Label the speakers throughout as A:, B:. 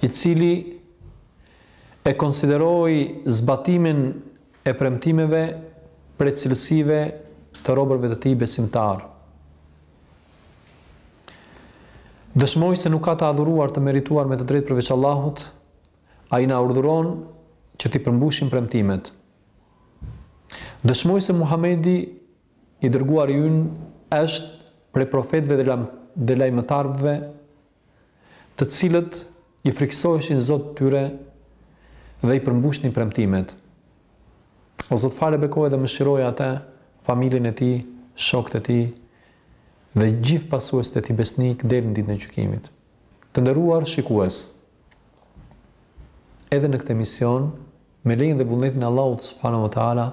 A: i cili e konsideroi zbatimin e premtimeve prej cilësive të robërve të tij besimtarë. Dëshmoj se nuk ka të adhuruar të merituar me të drejtë përveç Allahut, ai na urdhuron që t'i përmbushim premtimet. Dëshmoj se Muhamedi i dërguari ynë është prej profetëve dhe lajmëtarve të cilët i frikësoheshin Zotit të tyre dhe i përmbushnin premtimet. O Zot fale bekoje dhe mëshiroje atë, familjen e tij, shokët e tij dhe gjithë pasuesit e tij besnikë deri në ditën e gjykimit. Të nderuar shikues, edhe në këtë emision, me lejen dhe vullnetin e Allahut subhanahu wa taala,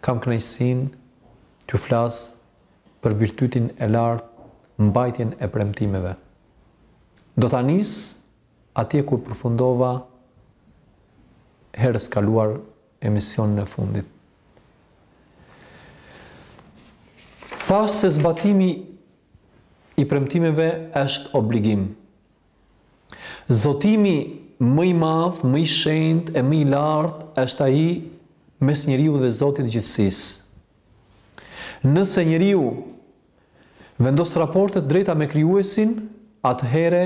A: kam kënaqësinë t'ju flas për virtytin e lartë, mbajtjen e premtimeve. Do ta nis atje ku përfundova herës së kaluar emisionin e fundit. Thashë se zbatimi i premtimeve është obligim. Zotimi më i madh, më i shenjtë e më i lartë është ai mes njeriut dhe Zotit të gjithësisë. Nëse njeriu vendos raporte të drejta me Krijuesin, atëherë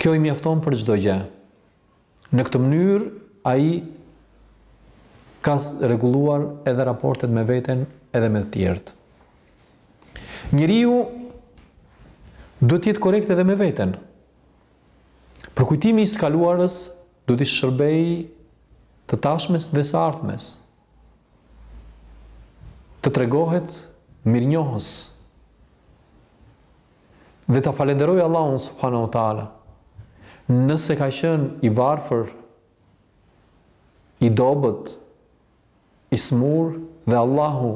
A: kjo i mjafton për çdo gjë. Në këtë mënyrë ai ka rregulluar edhe raportet me veten edhe me të tjerët. Njeriu duhet të jetë korrekt edhe me veten. Përkujtimi i së kaluarës duhet t'i shërbejë të tashmes dhe së ardhmes. të tregohet mirënjohës dhe ta falënderojë Allahun subhanahu wa taala nëse ka qenë i varfër i dobët i smurë dhe Allahu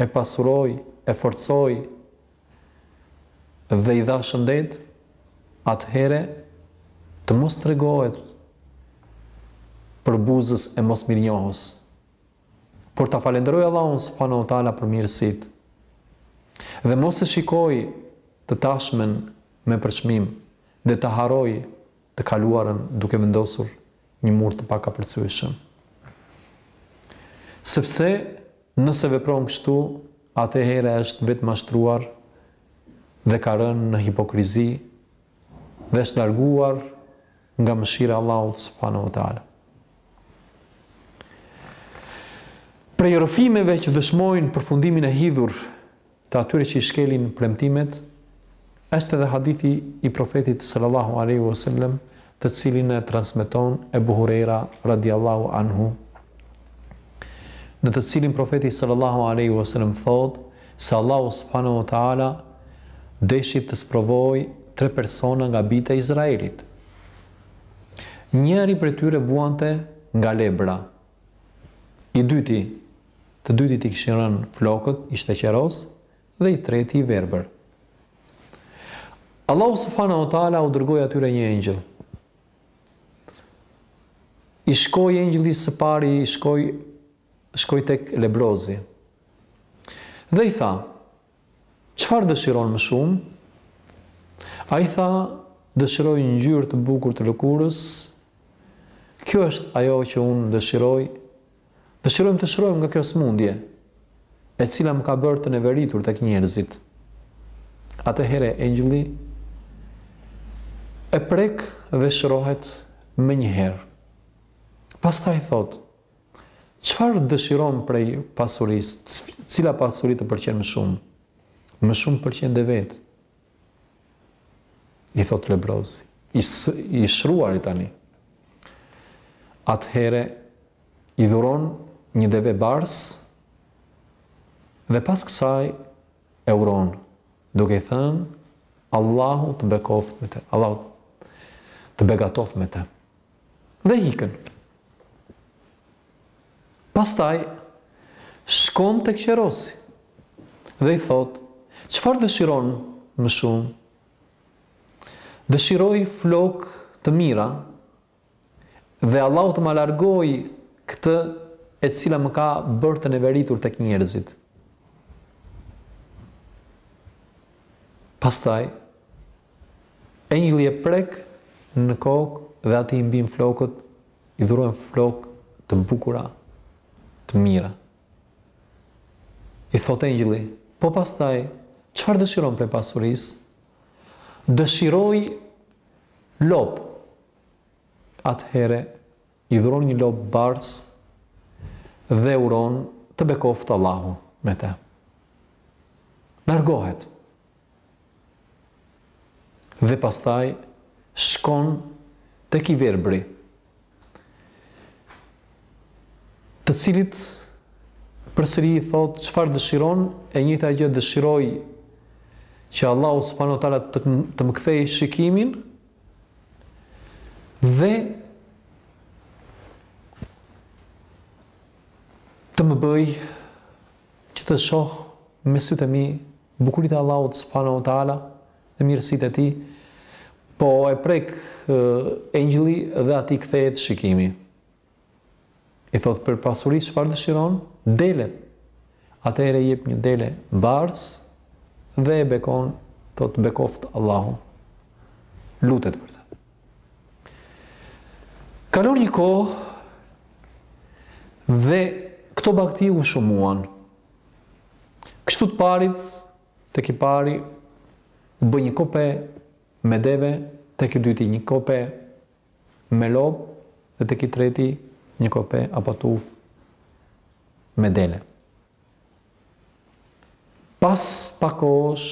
A: e pasuroi e forcoi dhe i dha shëndet, atëherë të mos tregohet përbuzës e mosmirënjohës, por ta falënderojë Allahun subhanahu wa taala për mirësitë dhe mos ta shikojë të tashmen me përçmim dhe ta harrojë të kaluarën duke vendosur një mur të pakapërcyeshëm. Sepse nëse vepron kështu, atëherë është vetëmashtruar dhe ka rënë në hipokrizi dhe është larguar nga mëshira e Allahut subhanahu wa taala. Prej rrëfimeve që dëshmojnë përfundimin e hidhur Të atyre që i shkelin premtimet është edhe hadithi i Profetit sallallahu alejhi ue sellem, të cilin e transmeton Ebu Hurejra radijallahu anhu, në të cilin Profeti sallallahu alejhi ue sellem thotë se Allahu subhanahu ue teala deshi të sprovojë tre persona nga bijtë e Izraelit. Njëri prej tyre vuante nga lebra. I dyti, të dytit i kishin rënë flokët, ishte qeros, dhe i treti i verbër. Allahu subhanahu wa taala u dërgoi atyre një engjëll. I shkoi engjëlli së pari, i shkoi shkoi tek lebrozi. Dhe i tha: Çfarë dëshiron më shumë? Ai tha, Dëshiroj ngjyrë të bukur të lëkurës. Kjo është ajo që unë dëshiroj. Dëshirojmë të shërohem nga kjo sëmundje, e cila më ka bërë të neveritur tek njerëzit. Atëherë engjëlli e prek dhe shërohet menjëherë. Pastaj thotë, Çfarë dëshiron prej pasurisë? Cila pasuri të pëlqen më shumë? Më shumë pëlqej devetë. I thotë lebrozi. I, i shëruari tani. Atëherë i dhuron një deve barsë dhe pas kësaj e uron duke i thënë Allahu të bekoftë me të. Allahu të begatoftë me të. Dhe ikën. Pastaj shkon tek qerosi dhe i thotë, çfarë dëshiron më shumë? Dëshiroj flokë të mira dhe Allahu të ma largojë këtë e cila më ka bërë të neveritur tek njerëzit. Pastaj Engjëlli e prek në kokë dhe atij i mbijnë flokët, i dhurohen flokë të bukura, të mira. I thotë engjëlli, Po pastaj, çfarë dëshiron prej pasurisë? Dëshiroj lopë. Atëherë i dhuron një lopë barsë dhe uron të bekoftë Allahu me të. Largohet. Dhe pastaj shkon tek i verbri, të cilit përsëri i thotë çfarë dëshiron, e njëjta gjë dëshiroj që Allahu subhanahu wa taala të, të më kthejë shikimin dhe të më bëjë që të shoh me sytë e mi Bukuritë e Allahut subhanahu wa ta'ala dhe mirësitë e Tij, po e prek engjëlli dhe atij i kthehet shikimi. I thotë për pasuri çfarë dëshiron? Dele. Atëherë i jep një dele barsë dhe e bekon, thotë bekoft Allahu. Lutet për të. Kalon një kohë dhe këto bakti u shumuan. Kështu të parit tek i pari u bë një kope me deve, tek i dyti një kope me lopë dhe tek i treti një kope apo tufë me dele. Pas pak kohësh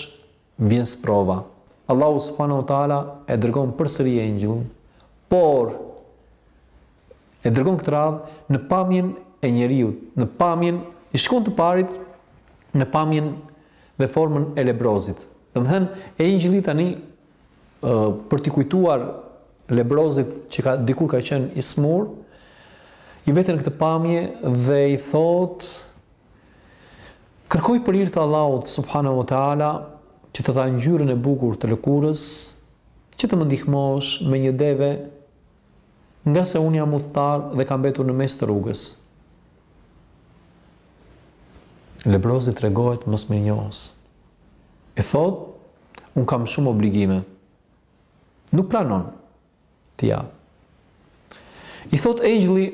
A: Vjen sprova. Allahu subhanahu wa ta'ala e dërgon përsëri engjëllin, por e dërgon këtë radhë në pamjen e njeriut, në pamjen, i shkon të parit në pamjen dhe formën e lebrozit. Domethënë, engjëlli tani për t'i kujtuar lebrozit që ka, dikur ka qenë i smur, i vete në këtë pamje dhe i thotë, Kërkoj për hir të Allahut subhanahu wa ta'ala që të dha ngjyrën e bukur të lëkurës që të më ndihmosh me një deve ngase unë jam udhëtar dhe kam mbetur në mes të rrugës. Lebrozi tregohet mosmirënjohës. I thotë, unë kam shumë obligime. Nuk pranon T'ia. I thotë engjëlli,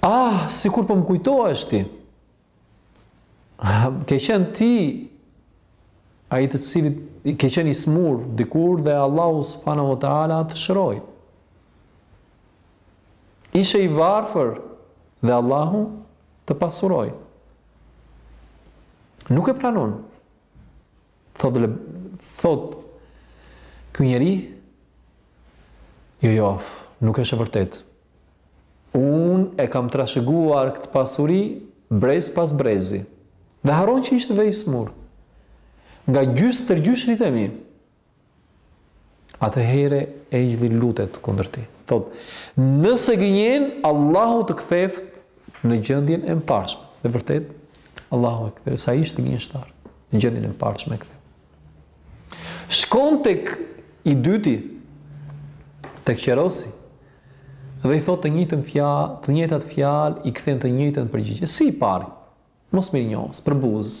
A: Ah, sikur po më kujtohesh ti. Ke qenë ti ai të cilit ke qenë i smur dikur dhe Allahu subhanahu wa taala të shëroi. Ishe i varfër dhe Allahu të pasuroi. Nuk e pranon. Thotë le thotë ky njeri jo jo, nuk është e vërtetë. Unë e kam trashëguar këtë pasuri brez pas brezi. Dhe harron që ishte dhe i smur. Nga gjysh stërgjyshrit e mi. Atëherë engjëlli lutet kundër tij. Thotë, nëse gënjen, Allahu të ktheftë në gjendjen e mëparshme. Dhe vërtet, Allahu e ktheu, sa ishte gënjështar, në gjendjen e mëparshme e ktheu. Shkon tek i dyti, tek qerosi, dhe i thotë të njëjtën fjalë, të njëjtat fjalë, i kthen të njëjtën përgjigje. Si i pari, mosmirënjohës, përbuzës,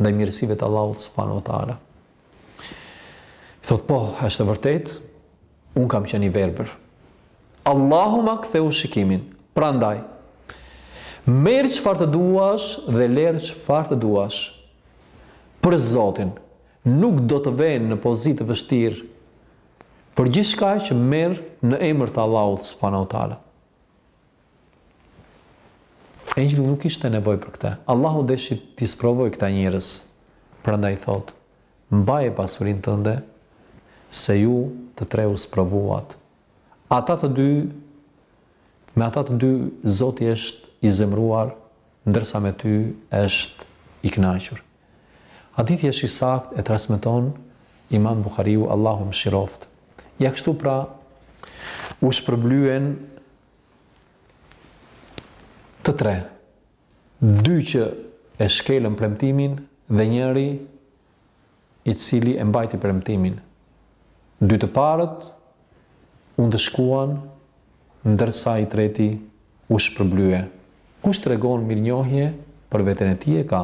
A: ndaj mirësive të Allahut subhanahu ue teala. Thotë po, është e vërtetë, unë kam qenë i verbër. Allahu ma ktheu shikimin. Prandaj merr çfarë të duash dhe lër çfarë të duash. Për Zotin, nuk do të vë në pozitë të vështirë për gjithçka që merr në emër të Allahut subhanahu ue teala. Engjëlli nuk kishte nevojë për këtë. Allahu deshi t'i sprovojë këta njerëz, prandaj i thotë, Mbaje pasurinë tënde, se ju të tre u sprovuat. Ata të dy, me ata të dy Zoti është i zemëruar, ndërsa me ty është i kënaqur. Hadithi është i saktë e transmeton Imam Buhariu, Allahu e mëshiroftë. Ja kështu pra u shpërblyen Të tre, dy që e shkelën premtimin dhe njëri i cili e mbajti premtimin. Dy të parët u ndëshkuan ndërsa i treti u shpërblye. Kush tregon mirënjohje për veten e tij e ka,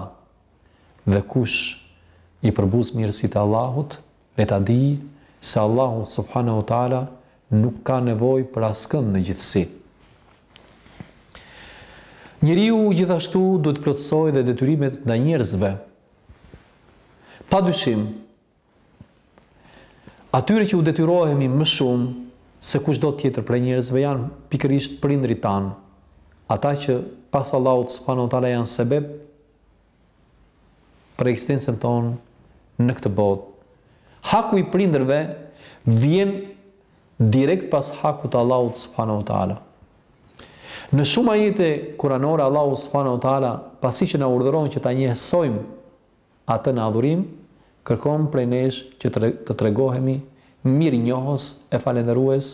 A: dhe kush i përbuz mirësitë e Allahut Le ta dijë se Allahu subhanahu ue teala nuk ka nevojë për askënd në gjithësi. Njeriu gjithashtu duhet të plotësojë dhe detyrimet ndaj njerëzve. Pa dyshim, atyre që u detyrohemi më shumë se kushdo tjetër prej njerëzve janë pikërisht prindërit tanë, ata që pas Allahut subhanahu ue teala janë sebeb për ekzistencën tonë në këtë botë. Haku i prindërve vjen direkt pas hakut të Allahut subhanahu wa taala. Në shumë ajete kuranore Allahu subhanahu wa taala, pasi që na urdhëron që ta njësojmë atë në adhurim, kërkon prej nesh që të tregohemi mirënjohës e falënderues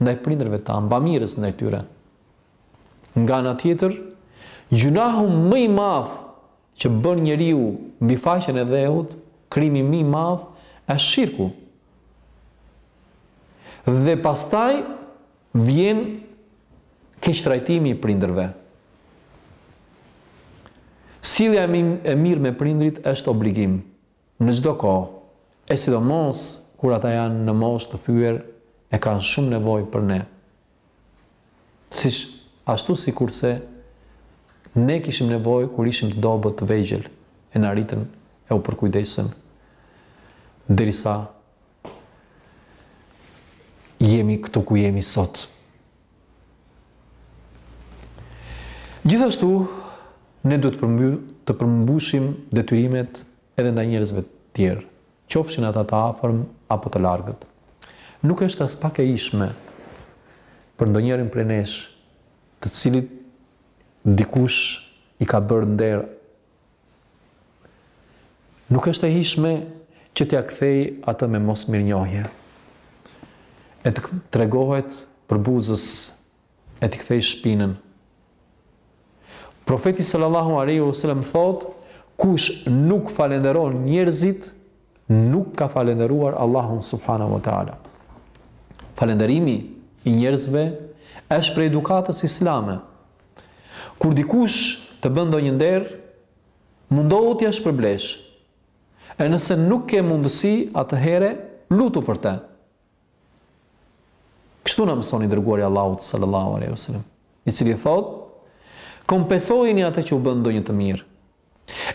A: ndaj prindërve tanë, bamirës ndaj tyre. Nga ana tjetër, gjynahu më i madh që bën njeriu mbi faqen e dheut, krimi më i madh, është shirku. Dhe pastaj vjen keqtrajtimi i prindërve. Sjellja e mirë me prindërit është obligim në çdo kohë, e sidomos kur ata janë në moshë të thyer e kanë shumë nevojë për ne. Siç, ashtu sikurse ne kishim nevojë kur ishim të dobët të vegjël e na rritën e u përkujdesën derisa jemi këtu ku jemi sot. Gjithashtu ne duhet të përmbushim detyrimet edhe ndaj njerëzve të tjerë. qofshin ata të afërm apo të largët. Nuk është aspak e hijshme për ndonjërin prej nesh, të cilit dikush i ka bërë nder, nuk është e hijshme që t'ia kthejë atë me mosmirënjohje, e të tregohet përbuzës e t'i kthejë shpinën. Profeti sallallahu alaihi wasallam thotë, kush nuk falënderon njerëzit, nuk ka falënderuar Allahun subhanahu wa taala. Falënderimi i njerëzve është prej edukatës islame. Kur dikush të bën ndonjë nder, mundohu t'ia shpërblesh. E nëse nuk ke mundësi, atëherë lutu për të. Kështu na mëson i dërguari i Allahut sallallahu alaihi wasallam, i cili thotë: Kompensojeni atë që u bën ndonjë të mirë.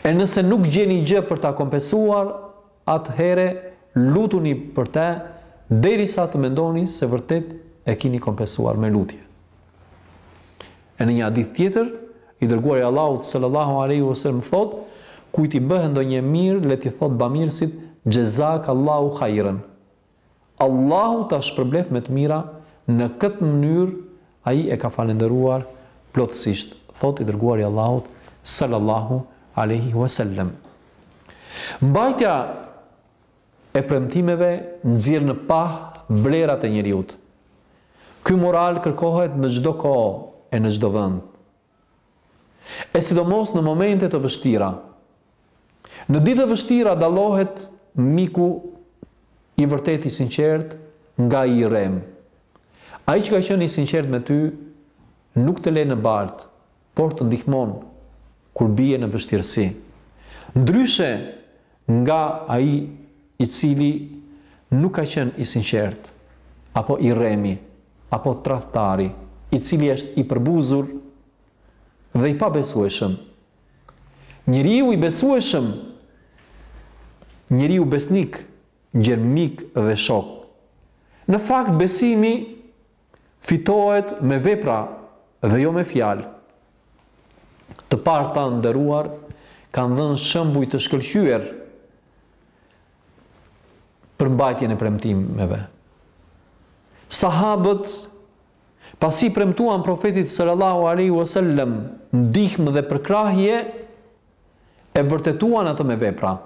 A: E nëse nuk gjeni gjë për ta kompensuar, atëherë lutuni për të derisa të mendoni se vërtet e kini kompensuar me lutje. E në një hadith tjetër, i dërguari i Allahut sallallahu alaihi wasallam thotë: Kujt i bëhet ndonjë mirë, le t'i thotë bamirësit Xhezakallahu hajren. Allahu ta shpërbleftë me të mira në këtë mënyrë ai e ka falënderuar plotësisht, thotë i dërguari i Allahut sallallahu alejhi ue sellem. Mbajtja e premtimeve nxjerr në pah vlerat e njeriut. Ky moral kërkohet në çdo kohë e në çdo vend. e sidomos në momente të vështira. Në ditë të vështira dallohet miku i vërtetë i sinqertë nga i rremë. Ai që ka qenë i sinqertë me ty nuk të lë në baltë, por të ndihmon kur bie në vështirësi. Ndryshe, Nga ai i cili nuk ka qenë i sinqertë, apo i rremi, apo tradhtari, i cili është i përbuzur dhe i pabesueshëm. Njeriu i besueshëm, njeriu besnik, gjen mik dhe shok. Në fakt besimi Fitohet me vepra dhe jo me fjalë. Të parët e nderuar kanë dhënë shembuj të shkëlqyer për mbajtjen e premtimeve. Sahabët pasi premtuan profetit sallallahu alaihi wasallam ndihmë dhe përkrahje e vërtetuan atë me vepra.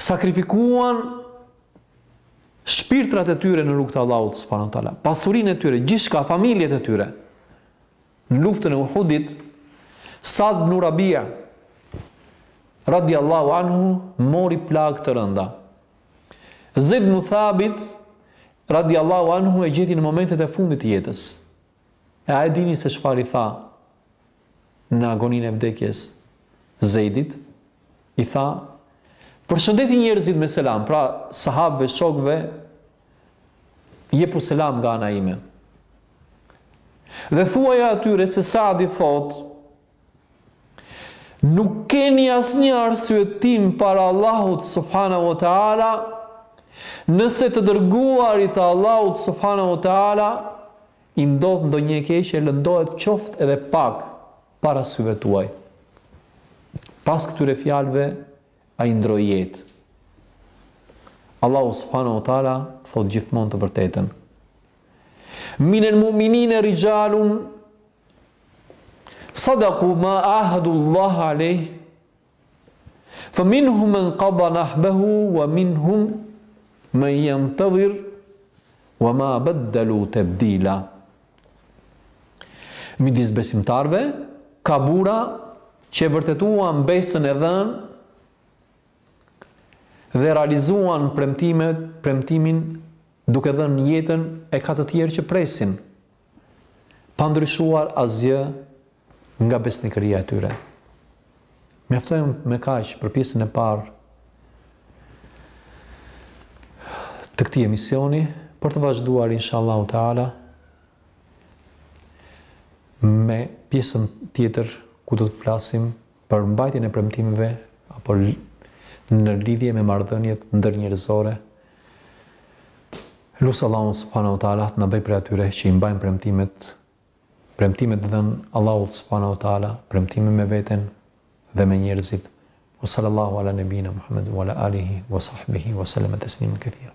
A: Sakrifikuan shpirtrat e tyre në rrugë të Allahut subhanahu teala, pasurinë e tyre, gjithçka, familjet e tyre. Në luftën e Uhudit, Saad ibn Rabia radiallahu anhu mori plagë të rënda. Zeid ibn Thabit radiallahu anhu e gjeti në momentet e fundit të jetës. E a e dini se çfarë i tha në agoninë e vdekjes Zeidit? I tha, Përshëndeti njerëzit me selam, pra sahabëve, shokëve, jepu selam nga ana ime. Dhe thuaju atyre se Saadi thotë, Nuk keni asnjë arsyetim para Allahut subhanahu wa taala nëse të dërguarit të Allahut subhanahu wa taala i ndodh ndonjë e keqe lëndohet qoftë edhe pak para syve tuaj. Pas këtyre fjalëve ai ndroi jetë. Allahu subhanahu wa taala thotë gjithmonë të vërtetën. Minel mu'minina rijalun Sadaku ma ahadu Allah alej Fe minhum men kada nahbehu ve minhum men jentedhir ve ma beddelu tebdila. Midis besimtarëve ka burra që vërtetuan besën e dhënë dhe realizuan premtimet, premtimin duke dhënë jetën e ka të tjerë që presin. pa ndryshuar asgjë nga besnikëria e tyre. Mjaftojmë me kaq për pjesën e parë të këtij emisioni, për të vazhduar inshallahu taala me pjesën tjetër ku do të flasim për mbajtjen e premtimeve apo në lidhje me marrëdhëniet ndërnjerëzore. Lus Allahun subhanahu wa taala të na bëjë prej atyre që i mbajnë premtimet, premtimet e dhëna Allahut subhanahu wa taala, premtime me veten dhe me njerëzit. Wa sallallahu ala nebina Muhammed wa ala alihi wa sahbihi wa sallam taslima kathira.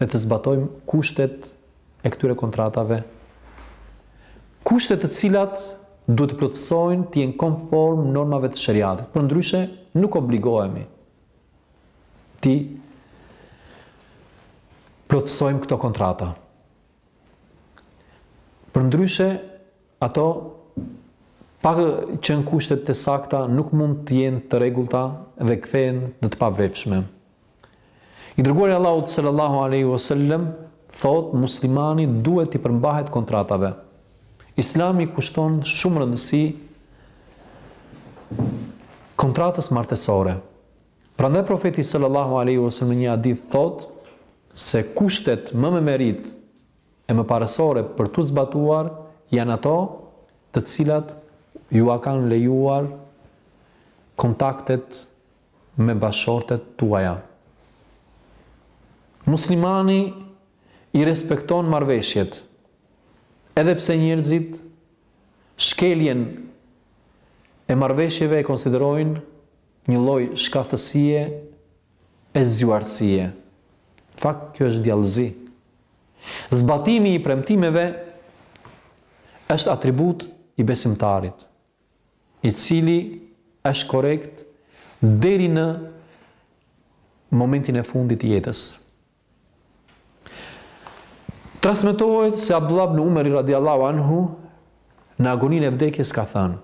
A: dhe të zbatojmë kushtet e këtyre kontratave, kushte të cilat duhet të plotësojnë të jenë konform normave të sheriatit, përndryshe nuk obligohemi t'i plotësojmë këto kontrata. Përndryshe, ato, pa qenë kushtet të sakta, nuk mund të jenë të rregullta dhe kthehen në të pavlefshme. I dërguari i Allahut sallallahu alaihi wasallam thotë muslimani duhet t'i përmbahet kontratave. Islami i kushton shumë rëndësi kontratës martesore. Prandaj Profeti sallallahu alejhi ve sellem në një hadith thotë se kushtet më me meritë e më parësore për t'u zbatuar janë ato të cilat jua kanë lejuar kontaktet me bashkëshortet tuaja. Muslimani i respekton marrëveshjet, edhe pse njerëzit shkeljen e marrëveshjeve e konsiderojnë Një lloj shkathësie e zgjuarsie. Në fakt, kjo është djallëzi. Zbatimi i premtimeve është atribut i besimtarit, i cili është korrekt deri në momentin e fundit të jetës. Transmetohet se Abdullah ibn Umar radiallahu anhu në agoninë e vdekjes ka thënë: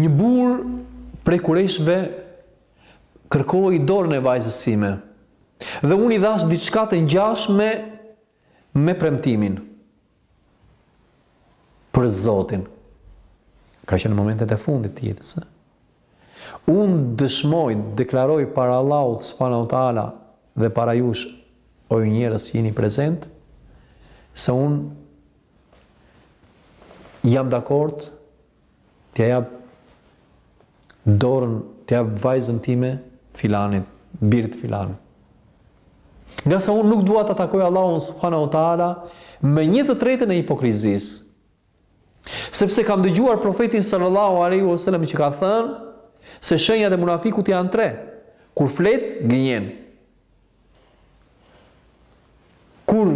A: Një burrë prej kurejshëve kërkoi dorën e vajzës sime dhe unë i dhash diçka të ngjashme Me premtimin për Zotin. Ka qenë në momentet e fundit të jetës. Unë dëshmoj, deklaroj para Allahut subhanahu wa taala dhe para jush o ju njerëz që jeni prezent se unë jam dakord T'ia jap dorën, t'ia jap vajzën time filanit, birit të filanit. Ngase unë nuk dua ta takoj Allahun subhanahu wa taala me një të tretën e hipokrizisë. Sepse kam dëgjuar profetin sallallahu alaihi wasallam që ka thënë se shenjat e munafikut janë tre. Kur flet, gënjen. Kur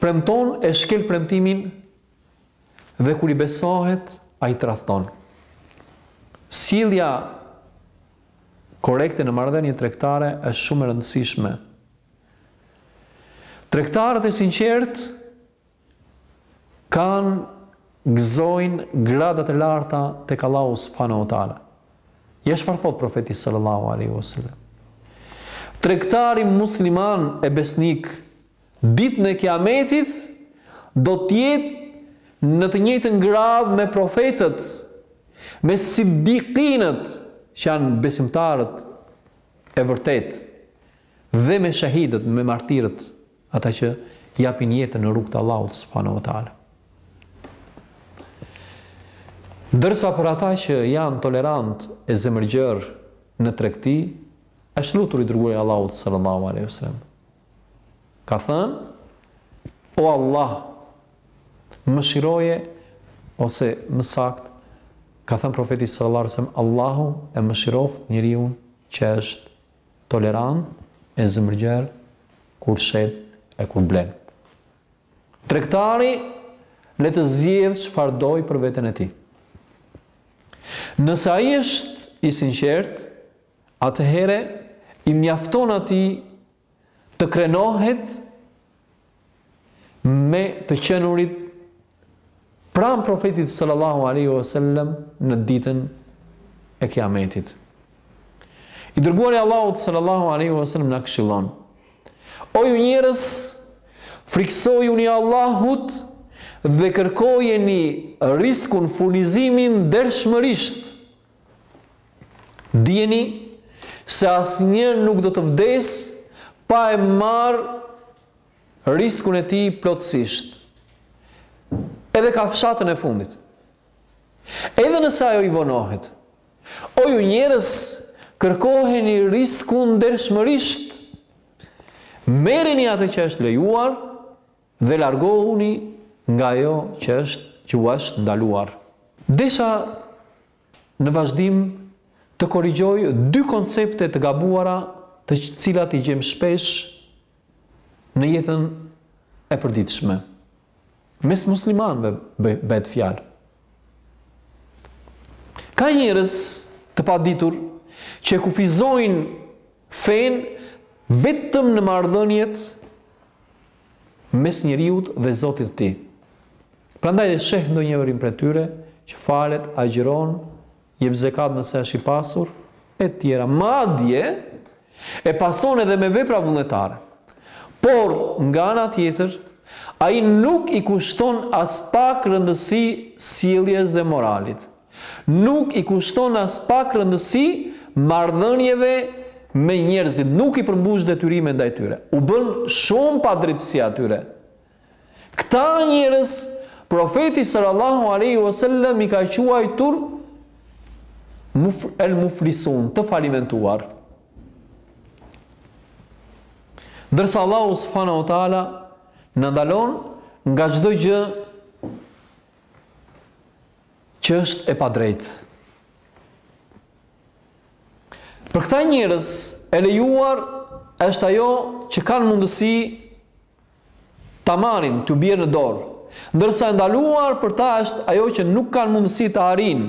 A: premton e shkel premtimin Dhe kur i besohet, ai tradhton. Sjellja korrekte në marrëdhënie tregtare është shumë e rëndësishme. Tregtarët e sinqertë kanë gëzojnë grada të larta tek Allahu subhanahu wa taala. Ja çfarë thotë profeti sallallahu alaihi wasallam. Tregtari musliman e besnik Ditën e Kiametit do të jetë në të njëjtën gradë me profetët, me siddikinët, që janë besimtarët e vërtetë, dhe me shahidët, me martirët, ata që japin jetën në rrugë të Allahut subhanahu wa taala. Ndërsa për ata që janë tolerantë e zemërgjerë në tregti, është lutur i dërguari i Allahut sallallahu alaihi wasallam. ka thënë, O Allah, mëshiroje, ose më saktë, ka thënë profeti sallallahu alajhi wasallam, Allahu e mëshiroftë njeriun që është tolerant e zemërgjerë kur shet e kur blen. Tregtari le të zgjedhë çfarë do për veten e tij. Nëse ai është i sinqertë, atëherë i mjafton atij të krenohet me të qenurit pranë profetit sallallahu alaihi wasallam në ditën e Kiametit. I dërguari i Allahut sallallahu alaihi wasallam na këshillon: O ju njerëz, frikësojuni Allahut dhe kërkojeni riskun, furnizimin ndershmërisht Dijeni se asnjë nuk do të vdesë pa e marrë riskun e tij plotësisht. Edhe kafshatën e fundit. Edhe nëse ajo i vonohet. O ju njerëz, kërkoheni riskun ndershmërisht. Merreni atë që është lejuar, Dhe largohuni nga ajo që është që u është ndaluar. Desha në vazhdim të korrigjoj dy koncepte të gabuara të cilat i gjejmë shpesh në jetën e përditshme. Mes muslimanëve bëhet fjalë. Ka njerëz të paditur që e kufizojnë fenë vetëm në marrëdhëniet mes njeriut dhe Zotit të tij. Prandaj e sheh ndonjërin prej tyre që falet, agjëron, jep zekat nëse është i pasur, e tjera. Madje e pason edhe me vepra vullnetare. Por, nga ana tjetër, ai nuk i kushton aspak rëndësi sjelljes dhe moralit. Nuk i kushton aspak rëndësi marrëdhënieve me njerëzit, nuk i përmbush detyrime ndaj tyre. U bën shumë padrejtësi atyre. Këta njerëz Profeti sallallahu alejhi ue sellem i ka quajtur el muflisun, të falimentuar. Ndërsa Allahu subhanahu wa taala na ndalon nga çdo gjë që është e padrejtë. Për këta njerëz e lejuar është ajo që kanë mundësi ta marrin, t'u bjerë në dorë. Ndërsa e ndaluar për ta është ajo që nuk kanë mundësi ta arrijnë.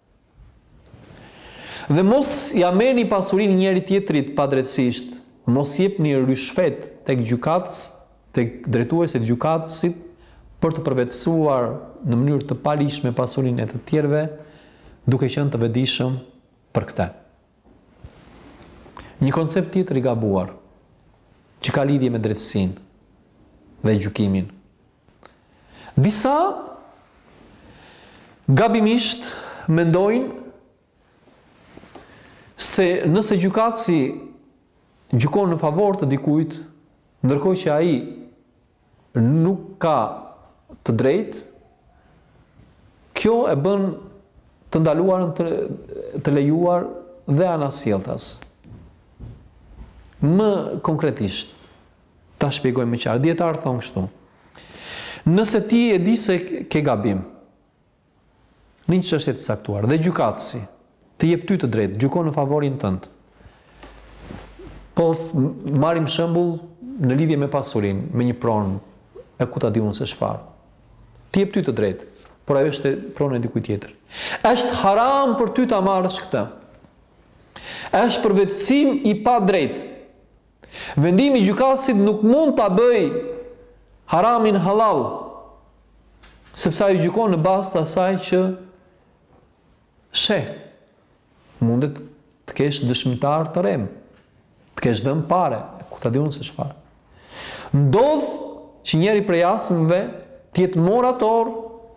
A: Dhe mos ia merrni pasurinë njëri-tjetrit padrejtësisht, mos jepni ryshfet tek gjykatës, tek drejtuesit, gjykatësit për të përvetësuar në mënyrë të paligjshme pasurinë e të tjerëve, duke qenë të vedijshëm për këtë. Një koncept tjetër i gabuar, që ka lidhje me drejtësinë dhe gjykimin, Disa gabimisht mendojnë se nëse gjykatësi gjykon në favor të dikujt, ndërkohë që ai nuk ka të drejtë, kjo e bën të ndaluarën të, të lejuar dhe anasjelltas. Më konkretisht, Ta shpjegoj më qartë. Dijetarët thonë kështu. Nëse ti e di se ke gabim, në një çështje të caktuar dhe gjykatësi të jep ty të drejtë, gjykon në favorin tënd. Po marrim shembull në lidhje me pasurinë, me një pronë e ku ta di unë se çfarë. Të jep ty të drejtë, por ajo është pronë e dikujt tjetër. Është haram për ty ta marrësh këtë. Është përvetësim i padrejtë. Vendimi i gjykatësit nuk mund ta bëjë haramin hallall, sepse ai gjykon në bazë të asaj që sheh. Mundet të kesh dëshmitarë të rremë, të kesh dhënë pare, ku ta di unë se çfarë. Ndodh që njëri prej hasmëve të jetë më orator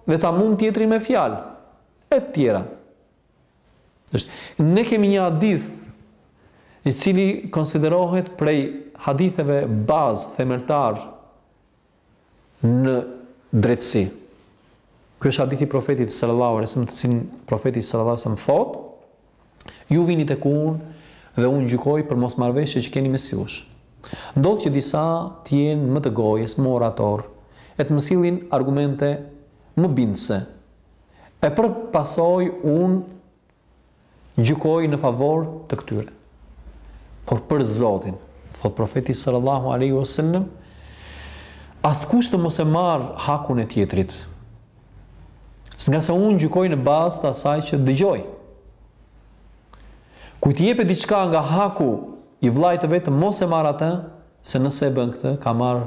A: dhe ta mundë tjetrin me fjalë e të tjera. Ne kemi një hadith i cili konsiderohet prej haditheve bazë themeltarë në drejtësi. Ky është hadithi i profetit sallallahu alajhi wasallam, të cilin profeti sallallahu alajhi wasallam thotë: Ju vini tek unë dhe unë gjykoj për mosmarrëveshje që keni mes jush. Ndodh që disa të jenë më të gojës, më oratorë, e të më sjellin argumente më bindëse, E për pasojë unë gjykoj në favor të këtyre. Por për Zotin, thotë profeti sallallahu alaihi wasallam, askush të mos e marrë hakun e tjetrit. Ngase unë gjykoj në bazë të asaj që dëgjoj. Kujt t'i jepet diçka nga haku i vëllait të vet, të mos e marrë atë, se nëse e bën këtë, ka marrë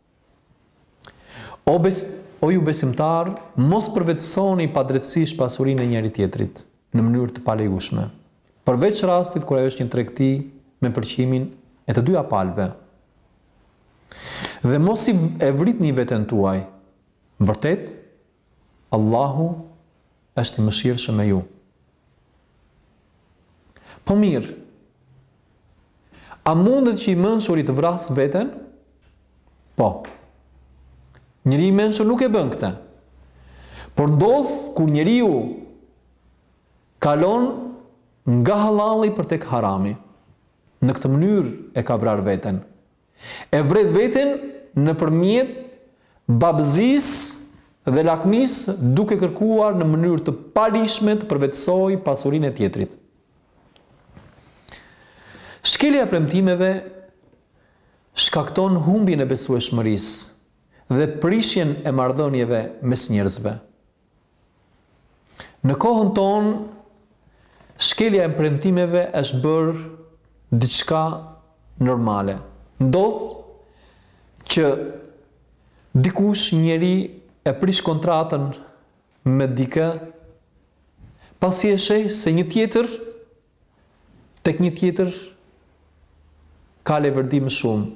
A: O bes, o ju besimtarë, mos përvetësoni padrejtësisht pasurinë e njëri-tjetrit, në mënyrë të palejueshme, përveç rastit kur ajo është një tregti me pëlqimin e të dyja palëve. Dhe mos e vritni veten tuaj. Vërtet, Allahu është i mëshirshëm me ju. Po mirë, a mundet që i mençuri të vrasë veten? Po. Njeri i mençur nuk e bën këtë. Por ndodh kur njeriu kalon nga hallalli për tek harami. Në këtë mënyrë e ka vrarë veten. E vret veten nëpërmjet babëzisë dhe lakmisë duke kërkuar në mënyrë të paligjshme të përvetësojë pasurinë e tjetrit. Shkelja e premtimeve shkakton humbjen e besueshmërisë dhe prishjen e marrëdhënieve mes njerëzve. Në kohën tonë, shkelja e premtimeve është bërë diçka normale. Ndodh që dikush, një njeri e prish kontratën me dikë, pasi e sheh se një tjetër Tek një tjetër ka leverdi më shumë,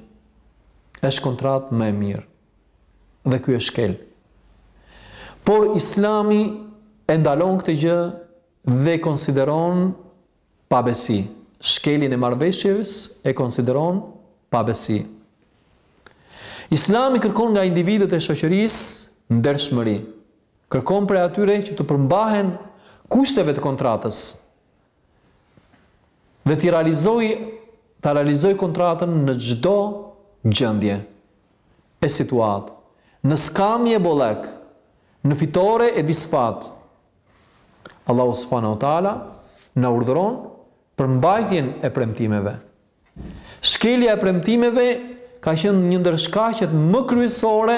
A: është kontratë më e mirë dhe ky e shkel. Por Islami e ndalon këtë gjë dhe e konsideron pabesi. Shkeljen e marrëveshjes e konsideron pabesi. Islami kërkon nga individët e shoqërisë ndershmëri. Kërkon prej atyre që të përmbahen kushteve të kontratës, dhe t'i realizojë ta realizojë kontratën në çdo gjendje e situatë, në skamje e bollek, në fitore e disfatë. Allahu subhanahu wa taala na urdhëron për mbajtjen e premtimeve. Shkelja e premtimeve ka qenë një ndër shkaqet më kryesore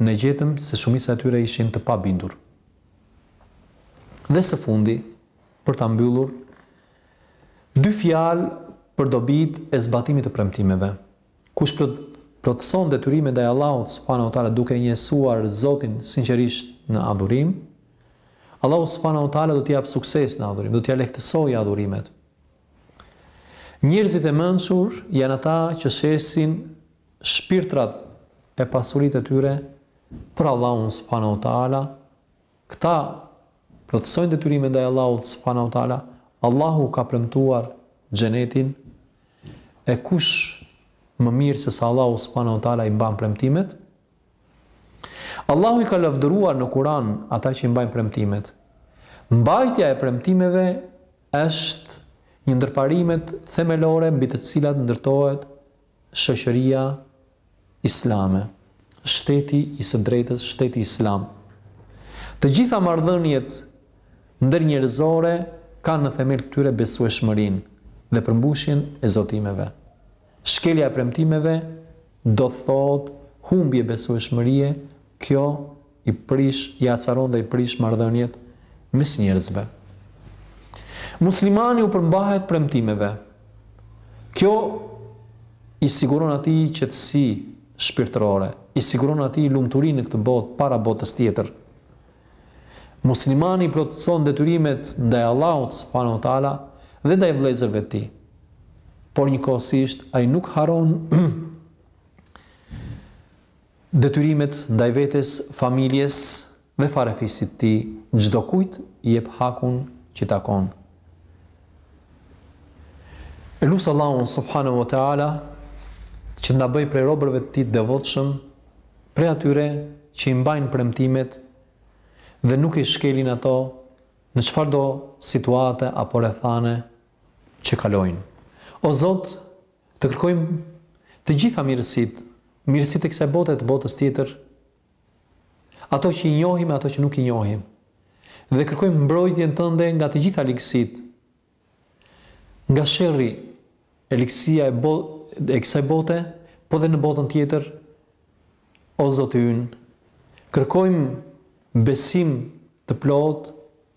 A: Ne gjetëm se shumica e tyre ishin të pabindur. Dhe së fundi, për ta mbyllur, dy fjalë për dobitë e zbatimit të premtimeve. Kush plotëson detyrimet ndaj Allahut subhanehu ve teala duke e njësuar Zotin sinqerisht në adhurim, Allahu subhanehu ve teala do t'i japë sukses në adhurim, do t'ia lehtësojë adhurimet. Njerëzit e mençur janë ata që shesin shpirtrat e pasuritë e tyre për Allahun subhanehu ve teala, këta plotësojnë detyrimet ndaj Allahut subhanehu ve teala, Allahu ka premtuar xhenetin, e kush më mirë se sa Allahu subhanehu ve teala i mban premtimet? Allahu i ka lavdëruar në Kur'an ata që i mbajnë premtimet. Mbajtja e premtimeve është një ndër parimet themelore mbi të cilat ndërtohet Shoqëria Islame, shteti i së drejtës, shteti islam. Të gjitha marrëdhëniet ndërnjerëzore kanë në themel të tyre besueshmërinë dhe përmbushjen e zotimeve. Shkelja e premtimeve do thotë humbje e besueshmërisë, kjo i prish, i acaron dhe i prish marrëdhëniet mes njerëzve. Muslimani u përmbahet premtimeve. Kjo i siguron atij qetësi shpirtërore, i siguron atij lumturi në këtë botë para botës tjetër. Muslimani i plotëson detyrimet ndaj Allahut subhanahu wa taala dhe ndaj vëllezërve të tij. Por njëkohësisht ai nuk harron Detyrimet ndaj vetes, familjes dhe farefisit të tij, çdokujt i jep hakun që i takon. E lus Allahun subhanehu ue teala që të na bëjë prej robërve të tij të devotshëm, prej atyre që i mbajnë premtimet dhe nuk i shkelin ato në çfarëdo situate apo rrethane që kalojnë. O Zot, Të kërkojmë të gjitha mirësitë, mirësitë e kësaj bote e të botës tjetër, ato që i njohim e ato që nuk i njohim, dhe kërkojmë mbrojtjen tënde nga të gjitha ligësitë, nga sherri e ligësia e, bo, e kësaj bote, po dhe në botën tjetër, o Zoti ynë, kërkojmë besim të plotë,